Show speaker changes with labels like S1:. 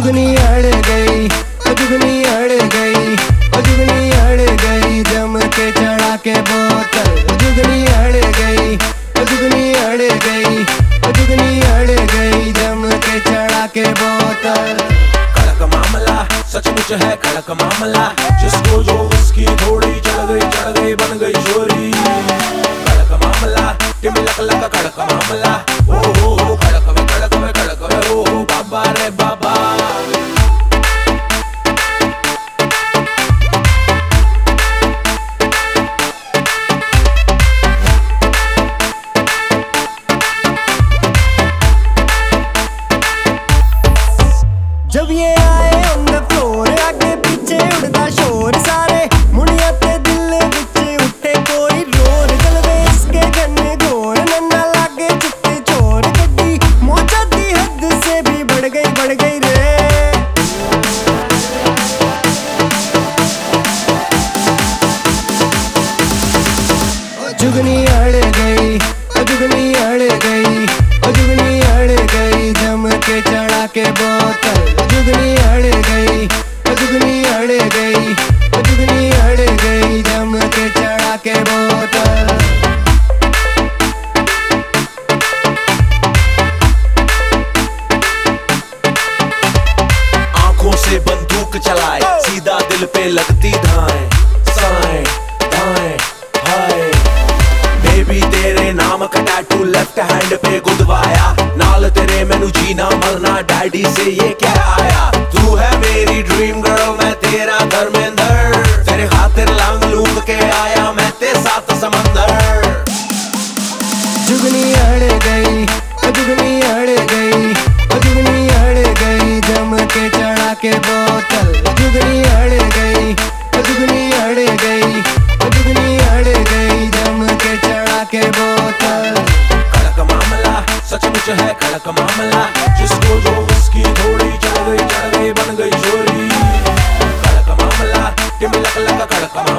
S1: जुगनी अड़ गई जुगनी अड़ गई जुगनी अड़ गई, जम के चढ़ा के बोतल। जुगनी अड़ गई जुगनी अड़ गई जुगनी अड़ गई, जम के चढ़ा के बोतल।
S2: कड़क मामला, सचमुच है कड़क मामला, जिसको जो उसकी थोड़ी चढ़ गई चढ़ गई, बन गई चोरी। कड़क मामला टिमलक लक कड़क मामला, ओ
S1: जब ये आए ऑन द फ्लोर आगे पीछे उड़दा शोर, सारे मुड़िया ते दिल विच उठे कोई रोर। जलवे इसके गन्ने गोर नन्ना लागे चिट्टे चोर। गड्डी मोचा दी हद से भी बढ़ गई बढ़ गई रे। जुगनी अड़ गई जुगनी अड़ गई जुगनी अड़ गई, जम के चढ़ा के बोतल।
S2: से बंदूक चलाए, सीधा दिल पे लगती धाए, साए दाएँ हाय। बेबी तेरे नाम का टैटू लेफ़्ट हैंड पे गुदवाया। नाल तेरे मैनू जीना, मरना डैडी से ये क्या आया। तू है मेरी ड्रीम गर्ल मैं तेरा धर्मेंद्र। तेरे खातिर लांग लूंग के आया मैं तेरे साथ समंदर।
S1: जुगनी अड़ गई, जुगनी अड़ गई, जुगनी अड़ गई, जम के चढ़ा के बोतल। जुगनी अड़ गई जुगनी अड़ गई जुगनी अड़ गई जम के चढ़ा के बोतल।
S2: कड़क मामला, सचमुच है कड़क मामला, जिसको जो उसकी थोड़ी चढ़ गई चढ़ गई, बन गई चोरी। कड़क मामला टिमलक लगा मामला